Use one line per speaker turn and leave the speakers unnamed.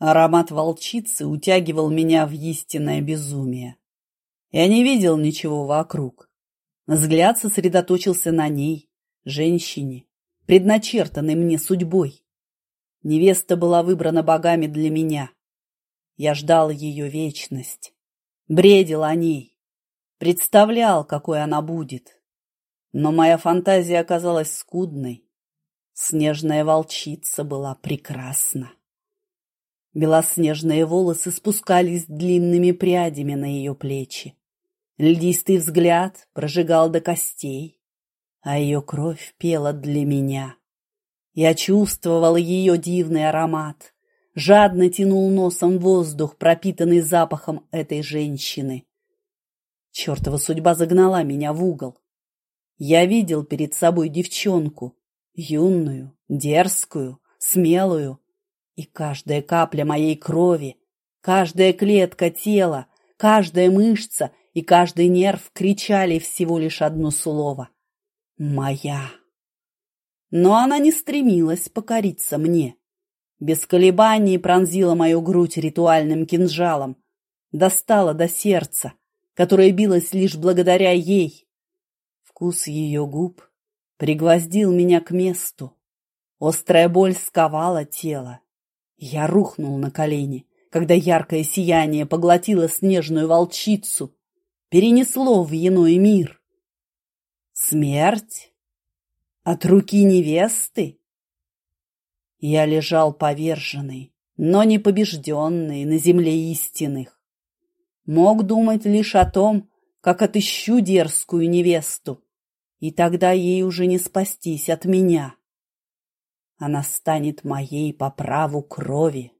Аромат волчицы утягивал меня в истинное безумие. Я не видел ничего вокруг. Взгляд сосредоточился на ней, женщине, предначертанной мне судьбой. Невеста была выбрана богами для меня. Я ждал ее вечность, бредил о ней, представлял, какой она будет. Но моя фантазия оказалась скудной. Снежная волчица была прекрасна. Белоснежные волосы спускались длинными прядями на ее плечи. Льдистый взгляд прожигал до костей, а ее кровь пела для меня. Я чувствовал ее дивный аромат, жадно тянул носом воздух, пропитанный запахом этой женщины. Чертова судьба загнала меня в угол. Я видел перед собой девчонку, юную, дерзкую, смелую, и каждая капля моей крови, каждая клетка тела, каждая мышца и каждый нерв кричали всего лишь одно слово — «Моя». Но она не стремилась покориться мне. Без колебаний пронзила мою грудь ритуальным кинжалом, достала до сердца, которое билось лишь благодаря ей. Вкус ее губ пригвоздил меня к месту. Острая боль сковала тело. Я рухнул на колени, когда яркое сияние поглотило снежную волчицу, перенесло в иной мир. Смерть? От руки невесты? Я лежал поверженный, но не побежденный на земле истинных. Мог думать лишь о том, как отыщу дерзкую невесту, и тогда ей уже не спастись от меня. Она станет моей по праву крови.